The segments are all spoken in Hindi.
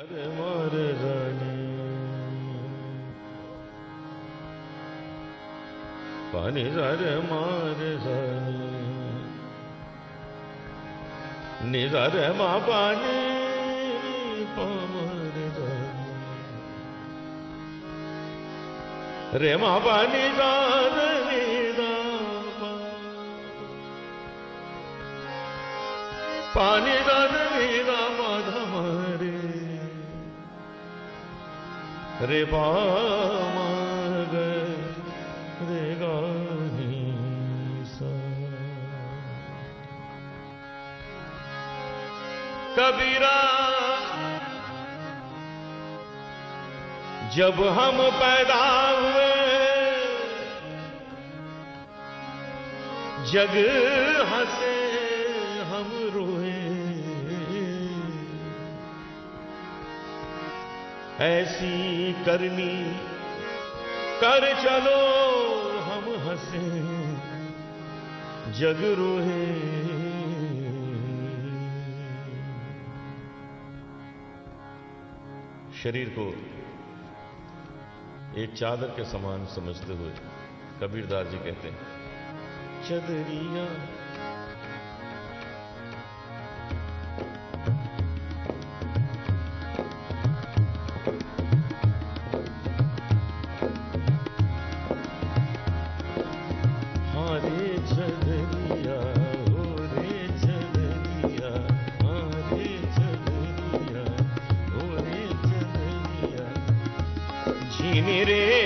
अरे मोर रानी। पानी रे मार रानी। निजार मा पानी पामर रानी। रे रे पामग रे कबीरा जब हम पैदा हुए जग हंसे ऐसी करनी। कर चलो, हम हंसे। जग रोए शरीर को एक चादर के समान समझते हुए कबीरदास जी कहते हैं, चदरिया रे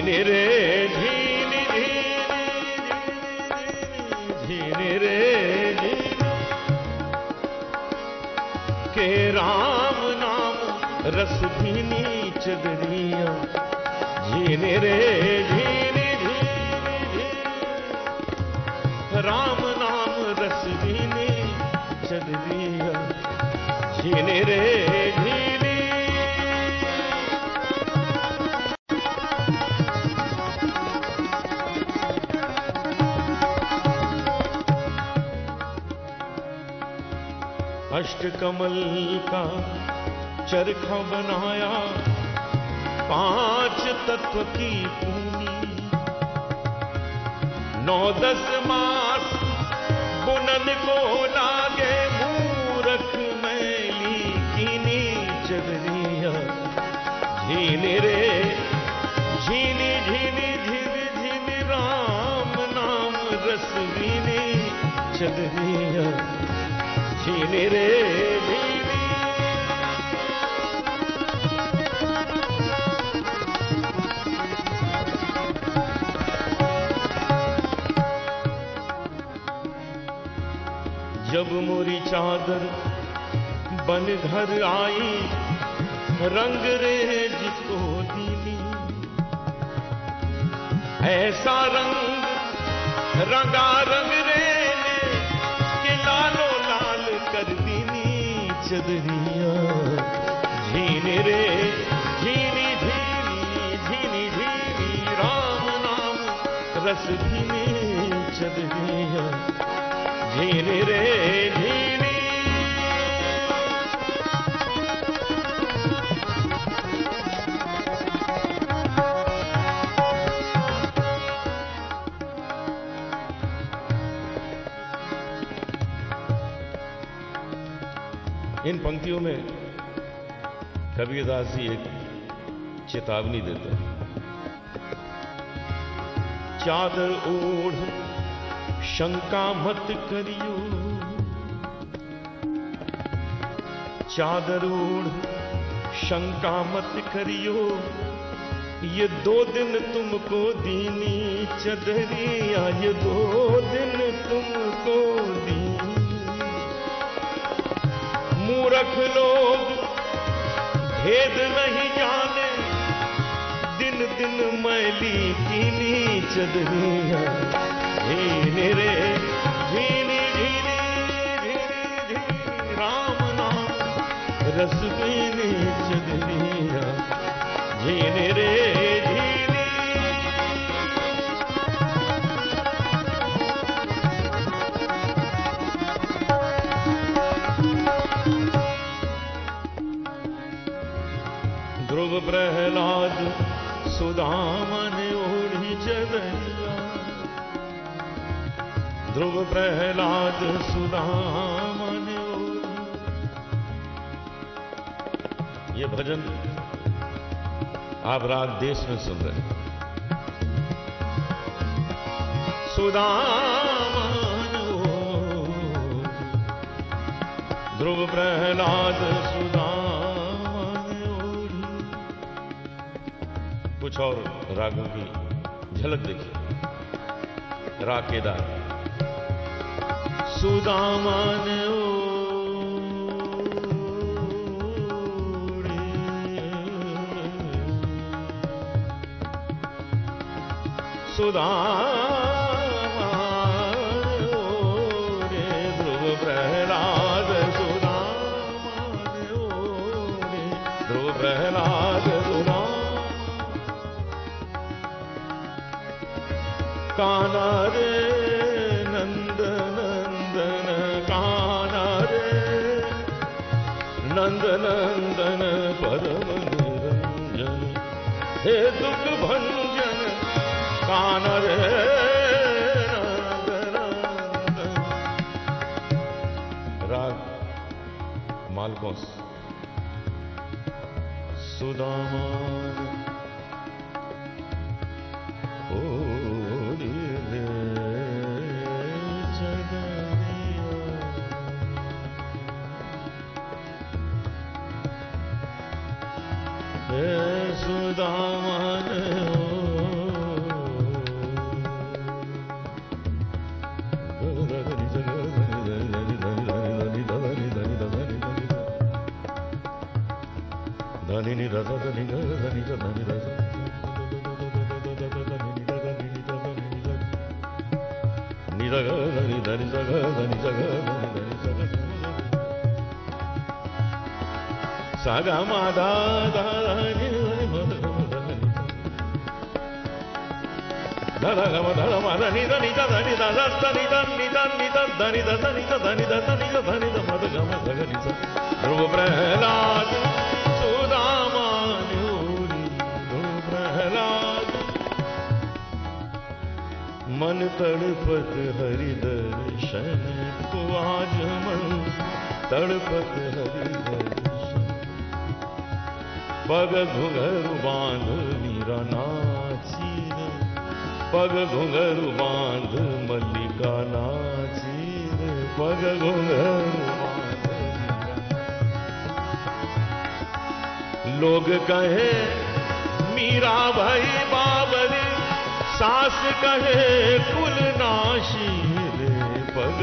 झीनी के राम नाम रस झीनी राम नाम रस रे झीनी अष्टकमल का चरखा बनाया, पाँच तत्व की पूनी नौ दस मास बुनन को लागे मूरख मैली कीनी चदरिया झीनी रे, झीनी झीनी झीनी झीनी, राम नाम रसवीनी चदरिया रे जब मोरी चादर बन घर आई, रंग रेज को दीनी। ऐसा रंग रंगा रंग चदरिया झीनी रे झीनी झीनी झीनी झीनी राम नाम रस धीनी चदरिया झीनी रे झीनी इन पंक्तियों में कबीरदास जी एक चेतावनी देते हैं। चादर ओढ़, शंका मत करियो। चादर ओढ़, शंका मत करियो। ये दो दिन तुमको दीनी चदरिया, ये दो दिन तुमको दीनी मूर्ख लोग भेद नहीं जाने। दिन दिन मैली कीनी चदरिया हे मेरे सुदामन ओढ़ी चदरिया ध्रुव प्रहलाद सुदामन ये भजन आप राग देश में सुन रहे हैं। सुदामन ध्रुव प्रहलाद सुदामन कुछ और रागों की झलक देखिए राग केदार। सुदामान सुदामान काना रे, नंद, नंदन, काना रे। नंद, नंदन, परम निरंजन। हे दुख भंजन, काना रे राग, मालकोस। सुदामान సగమాదా నువ్వు ప్రహ్లాదు मन तड़पत हरि दर्शन को आज मन तड़पत हरि दर्शन पग घुंघरू बाँध मीरा नाची पग घुंघरू बाँध मल्लिका नाची पग घुंघरू लोग कहे, मीरा भाई बाबरी सास कहे, कुल नाशी रे पग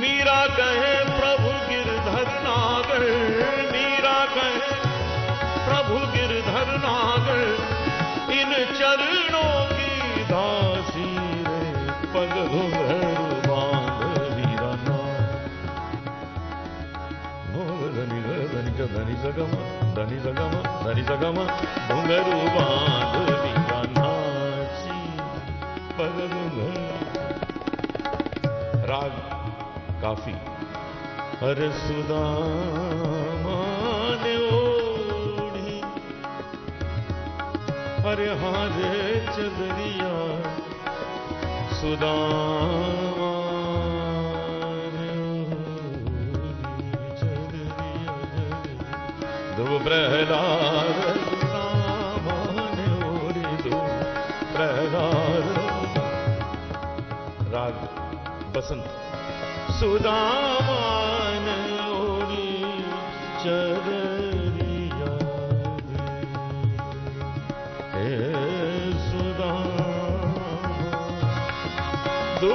मीरा कहे, प्रभु गिरधर नागर। मीरा कहे, प्रभु गिरधर नागर। इन चरणों की दासी रे पग घुंघरू मीरा धनी धनी धनी धनी सगम धनी सगम राग काफ़ी। हर सुदामान ओढ़ी। हरे हारे चदरिया। सुदामान प्रहलाद। प्रहलाद राग बसंत। सुदामान ओढ़ी चदरिया हे सुदाम दो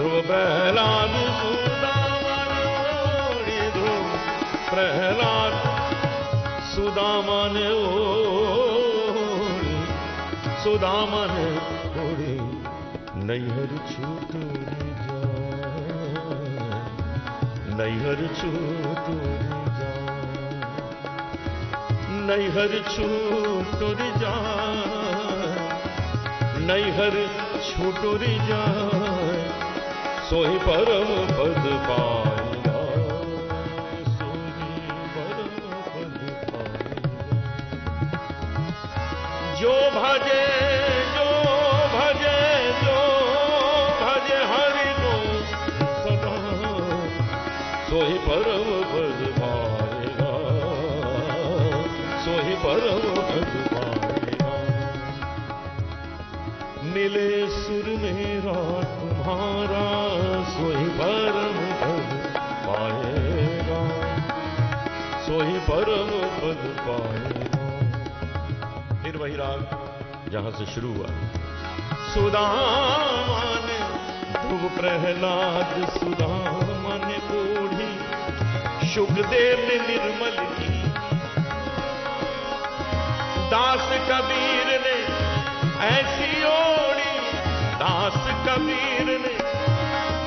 ध्रुव प्रहलाद सुदामन ध्रुव प्रहलाद सुदामन ओढ़े। सुदामन ओढ़े। नैहर छूटोरी नैहर छूटोरी जा नैहर छूटोरी जा नैहर छूटोरी जा सोही परम पद पाएगा सोही परम जो भजे जो भजे जो भजे हरि को सदा सोही परम फिर वही राग। जहाँ से शुरू हुआ। सुदामान ध्रुव प्रहलाद सुदामान बूढ़ी सुखदेव ने निर्मल की। दास कबीर ने ऐसी ओढ़ी दास कबीर ने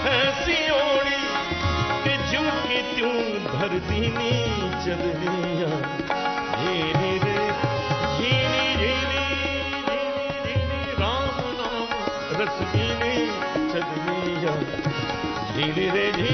ऐसी ओढ़ी कि झूठी त्यों धर दीनी चदरिया झीनी रे झीनी